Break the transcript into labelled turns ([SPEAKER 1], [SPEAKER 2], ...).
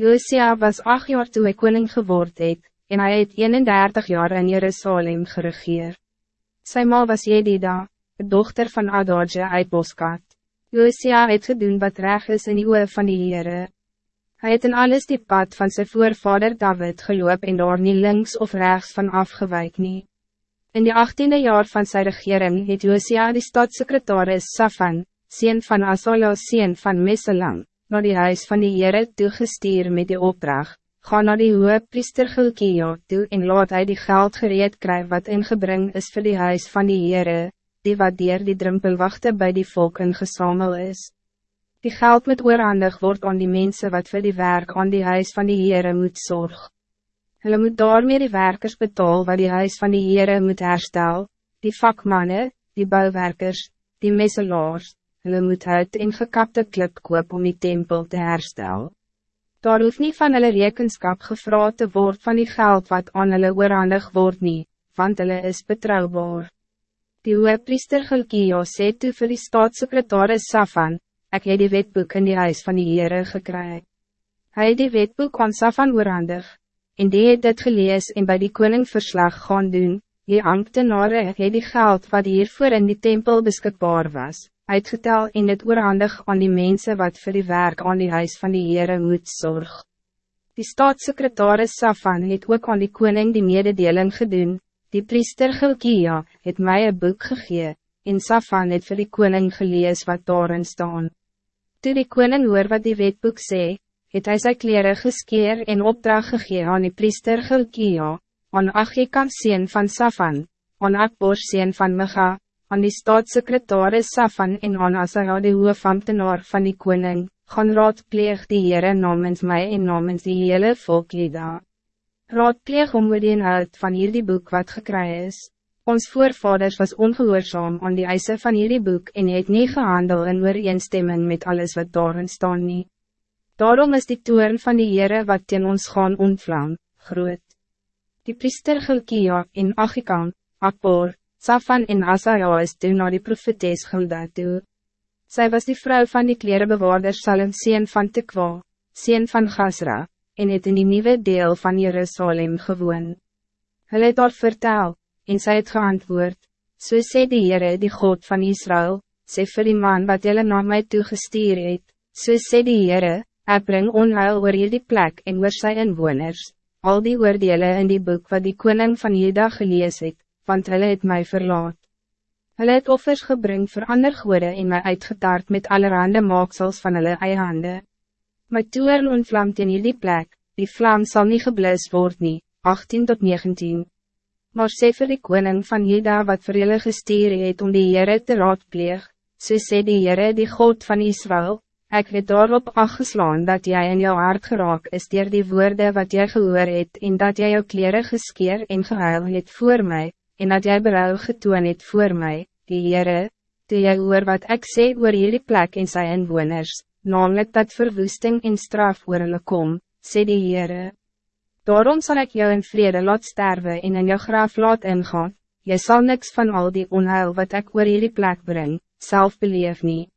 [SPEAKER 1] Josia was acht jaar toen hij koning geword het, en hij het 31 jaar in Jerusalem geregeer. Sy ma was Jedida, de dochter van Adorje uit Boskat. Josia het gedoen wat reg is in die oe van die Heere. Hij het in alles die pad van zijn voorvader David geloop en daar nie links of rechts van afgewijk nie. In die achttiende jaar van zijn regering het Josia die stadssecretaris Safan, sien van Asolo sien van Meselam, naar die huis van die Heere toegestuur met die opdracht, ga naar die hoge priester Gilkio toe en laat hij die geld gereed kry wat ingebring is voor die huis van die Heere, die wat dier die drumpelwachte bij die volk ingesamel is. Die geld moet oorhandig word aan die mensen wat voor die werk aan die huis van die Heere moet zorg. Hulle moet daarmee die werkers betaal wat die huis van die Heere moet herstel, die vakmannen, die bouwwerkers, die messelaars, hulle moet uit en gekapte klip koop om die tempel te herstel. Daar hoef niet van hulle rekenskap gevra te word van die geld wat aan hulle oorhandig word nie, want hulle is betrouwbaar. Die hoepriester Gilkio sê toe vir die staatssecretaris Safan, ik heb die wetboek in die huis van die Heere gekry. Hy het die wetboek aan Safan oorhandig, en die het dit gelees en bij die koning verslag gaan doen, die ambtenare het die geld wat hiervoor in die tempel beschikbaar was, uitgetel en het oorhandig aan die mensen wat voor die werk aan die huis van die Heere moet zorg. Die staatssecretaris Safan het ook aan die koning die mededeling gedoen, die priester Gilkia het mij een boek gegee, en Safan het vir die koning gelees wat daarin staan. Toe die koning hoor wat die wetboek sê, het hy sy kleren geskeer en opdracht gegee aan die priester Gilkia, aan Achikam sien van Safan, aan Akbor sien van Micha, aan die staatssecretaris Safan en aan Asara die hoofambtenaar van die koning, gaan raadpleeg die Heere namens mij en namens die hele volk Lida. Raadpleeg om oor die inhoud van hierdie boek wat gekry is. Ons voorvaders was ongehoorzaam aan die eisen van jullie boek en het nie gehandel in ooreenstemming met alles wat daarin staan nie. Daarom is die toern van die Heere wat teen ons gaan ontvlam, groot. Die priester Gilkia en Achikam, Akbor, Safan en Asaja is toe na die profetes Gilda toe. Sy was die vrouw van die klerebewaarder Salem sien van Tekwa, sien van Gasra, en het in die nieuwe deel van Jerusalem gewoon. Hulle het daar vertel, en sy het geantwoord, so sê die Heere die God van Israël, sê vir die man wat jylle na my toegestuur het, so sê die Heere, ek bring onheil oor die plek en oor sy inwoners, al die oordele in die boek wat die koning van Juda gelees het, want hulle het my verlaat. Hulle het offers gebring vir ander goede en my uitgetaard met allerhande maaksels van hulle eie hande. My toer ontvlamt in die plek, die vlam zal niet geblus worden, nie, 18 tot 19. Maar sê vir die koning van Juda wat vir julle gestuur het om die Heere te raadpleeg, so sê die Heere die God van Israël, ik het daarop afgeslaan dat jij in jou hart geraak is dier die woorden wat jij gehoor het en dat jij jou kleren geskeer en gehuil het voor mij, en dat jij berouw getoon het voor mij, die Heere, toe jy hoor wat ik sê oor jullie plek en sy inwoners, namelijk dat verwoesting en straf oor hulle kom, sê die Heere. Daarom zal ik jou in vrede laat sterven en in jou graaf laat ingaan. Je zal niks van al die onheil wat ik oor hierdie plek breng, zelf beleef niet.